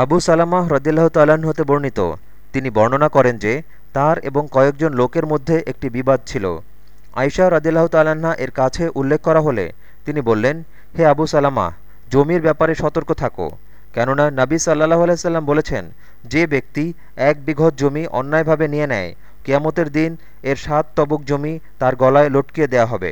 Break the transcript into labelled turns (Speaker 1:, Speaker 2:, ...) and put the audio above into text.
Speaker 1: আবু সালামাহ রদিল্লাহ তাল্লাহ্ন হতে বর্ণিত। তিনি বর্ণনা করেন যে, তার এবং কয়েকজন লোকের মধ্যে একটি বিবাদ ছিল। আয়সা রদিল্লাহ তাল্লাহা এর কাছে উল্লেখ করা হলে তিনি বললেন, হে আবু সালামাহ জমির ব্যাপারে সতর্ক থাকো। কেননা নাবী সাল্লাহ আলাইসাল্লাম বলেছেন, যে ব্যক্তি এক বিঘত জমি অন্যায়ভাবে নিয়ে নেয়, কেয়ামতের দিন এর সাত তবক জমি তার গলায় লটকিয়ে দেয়া হবে।